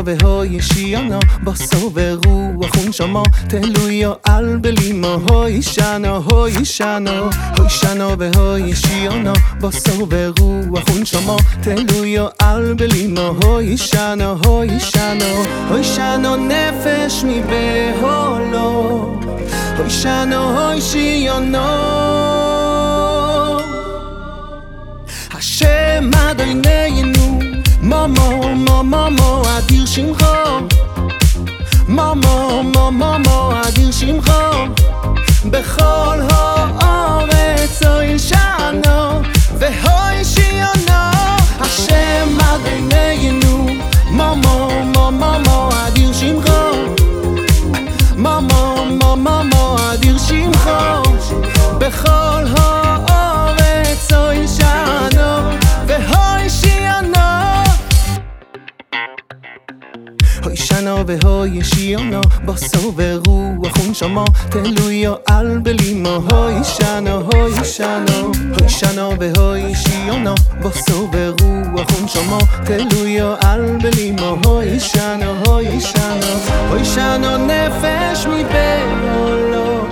کاوه های شیانا با صوب رو و خون شما تلویا البلیما های شنا های شنا. های شنابه های شیانا با صوب رو و خون شما تلویا البلیما های شنا های شنا. های شنا نفش می به حالا. های شنا های شیانا. هشه مداینه نو ماما מו אדיר שמחו. מומו מומו מו אדיר שמחו. בכל האורץ אוי שנו והוי שיונו השם אדוננו מומו מומו מו אדיר שמחו. מומו מומו מו אדיר שמחו. בכל הוי שנו והוי שיונו בוסו ורוח ונשמו תלויו על בלימו הוי שנו הוי שנו הוי שנו והוי שיונו בוסו ורוח ונשמו תלויו על בלימו הוי שנו הוי שנו הוי שנו נפש מבעולו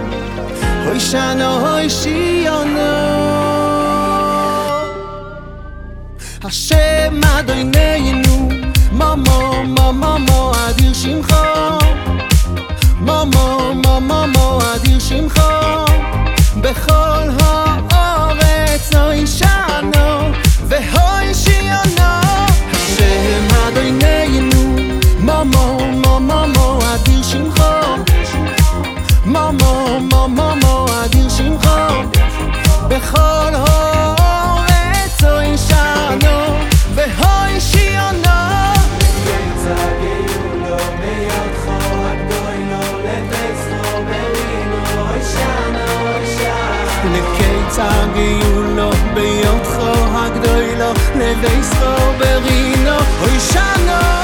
הוי שנו הוי שיונו השם אדוני בכל האורץ אוי שנו והוי שיונו השם אדוננו מומו מומו מו אדיר שמחו. מומו מומו מו אדיר שמחו. בכל האורץ in der kein הגדולו du ברינו beynt khoh